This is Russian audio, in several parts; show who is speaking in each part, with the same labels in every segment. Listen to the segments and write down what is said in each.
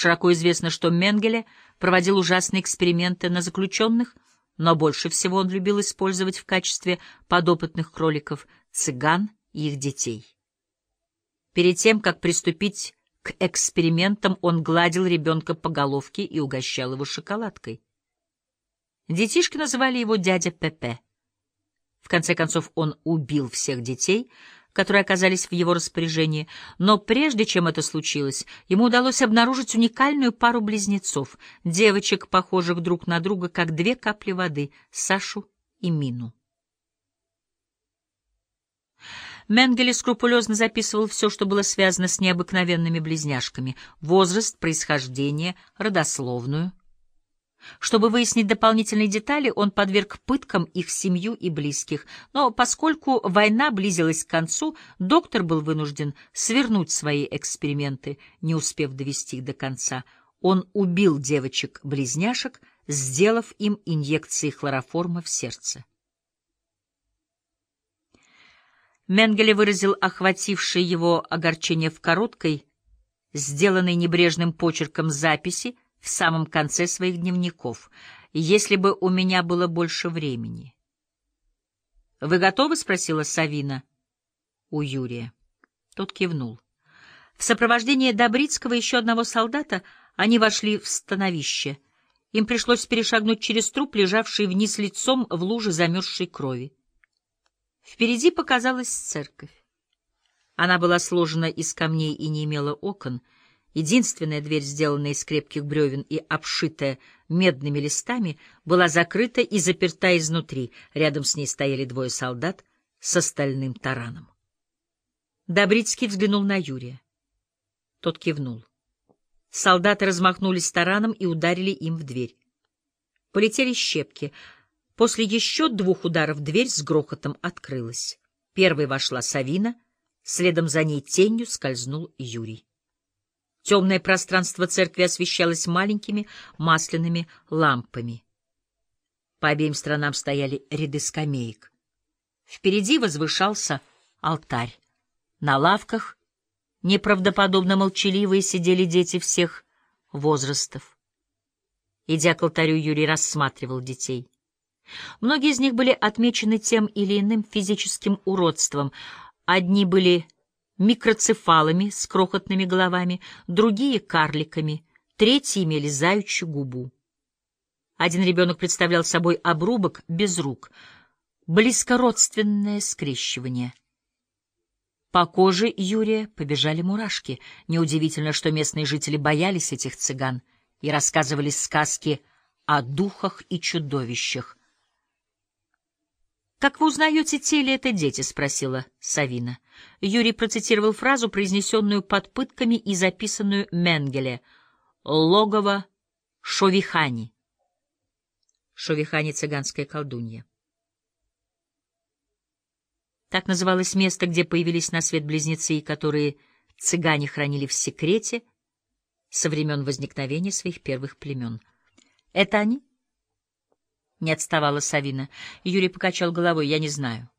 Speaker 1: Широко известно, что Менгеле проводил ужасные эксперименты на заключенных, но больше всего он любил использовать в качестве подопытных кроликов цыган и их детей. Перед тем, как приступить к экспериментам, он гладил ребенка по головке и угощал его шоколадкой. Детишки называли его дядя Пепе. В конце концов, он убил всех детей — которые оказались в его распоряжении, но прежде чем это случилось, ему удалось обнаружить уникальную пару близнецов, девочек, похожих друг на друга, как две капли воды, Сашу и Мину. Менгеле скрупулезно записывал все, что было связано с необыкновенными близняшками — возраст, происхождение, родословную — чтобы выяснить дополнительные детали, он подверг пыткам их семью и близких, но поскольку война близилась к концу, доктор был вынужден свернуть свои эксперименты, не успев довести их до конца. Он убил девочек-близняшек, сделав им инъекции хлороформа в сердце. Менгеле выразил охватившее его огорчение в короткой, сделанной небрежным почерком записи, в самом конце своих дневников, если бы у меня было больше времени. «Вы готовы?» — спросила Савина у Юрия. Тот кивнул. В сопровождении Добрицкого и еще одного солдата они вошли в становище. Им пришлось перешагнуть через труп, лежавший вниз лицом в луже замерзшей крови. Впереди показалась церковь. Она была сложена из камней и не имела окон — Единственная дверь, сделанная из крепких бревен и обшитая медными листами, была закрыта и заперта изнутри. Рядом с ней стояли двое солдат с остальным тараном. Добрицкий взглянул на Юрия. Тот кивнул. Солдаты размахнулись тараном и ударили им в дверь. Полетели щепки. После еще двух ударов дверь с грохотом открылась. Первой вошла Савина, следом за ней тенью скользнул Юрий. Темное пространство церкви освещалось маленькими масляными лампами. По обеим сторонам стояли ряды скамеек. Впереди возвышался алтарь. На лавках неправдоподобно молчаливые сидели дети всех возрастов. Идя к алтарю, Юрий рассматривал детей. Многие из них были отмечены тем или иным физическим уродством. Одни были микроцефалами с крохотными головами, другие — карликами, третьи имели заючью губу. Один ребенок представлял собой обрубок без рук, близкородственное скрещивание. По коже Юрия побежали мурашки. Неудивительно, что местные жители боялись этих цыган и рассказывали сказки о духах и чудовищах. «Как вы узнаете, те ли это дети?» — спросила Савина. Юрий процитировал фразу, произнесенную под пытками и записанную Менгеле. «Логово Шовихани». Шовихани — цыганская колдунья. Так называлось место, где появились на свет близнецы, которые цыгане хранили в секрете со времен возникновения своих первых племен. «Это они?» Не отставала Савина. Юрий покачал головой. Я не знаю.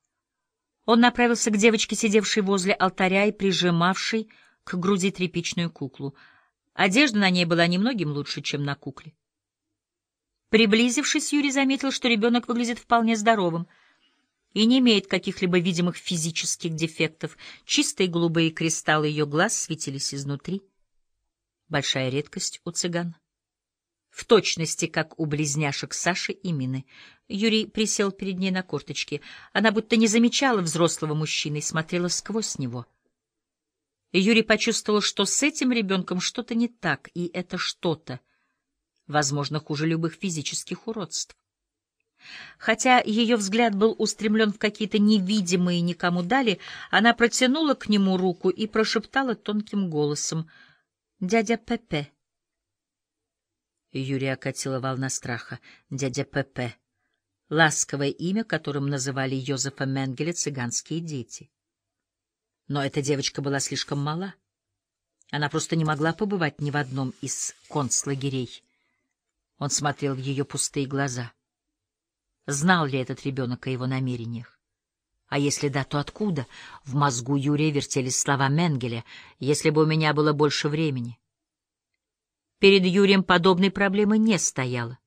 Speaker 1: Он направился к девочке, сидевшей возле алтаря и прижимавшей к груди тряпичную куклу. Одежда на ней была немногим лучше, чем на кукле. Приблизившись, Юрий заметил, что ребенок выглядит вполне здоровым и не имеет каких-либо видимых физических дефектов. Чистые голубые кристаллы ее глаз светились изнутри. Большая редкость у цыган в точности, как у близняшек Саши и Мины. Юрий присел перед ней на корточки. Она будто не замечала взрослого мужчины и смотрела сквозь него. Юрий почувствовал, что с этим ребенком что-то не так, и это что-то, возможно, хуже любых физических уродств. Хотя ее взгляд был устремлен в какие-то невидимые никому дали, она протянула к нему руку и прошептала тонким голосом «Дядя Пепе». Юрия окатила волна страха. Дядя П.П. Ласковое имя, которым называли Йозефа Менгеля цыганские дети. Но эта девочка была слишком мала. Она просто не могла побывать ни в одном из концлагерей. Он смотрел в ее пустые глаза. Знал ли этот ребенок о его намерениях? А если да, то откуда? В мозгу Юрия вертелись слова Менгеля «Если бы у меня было больше времени». Перед Юрием подобной проблемы не стояло.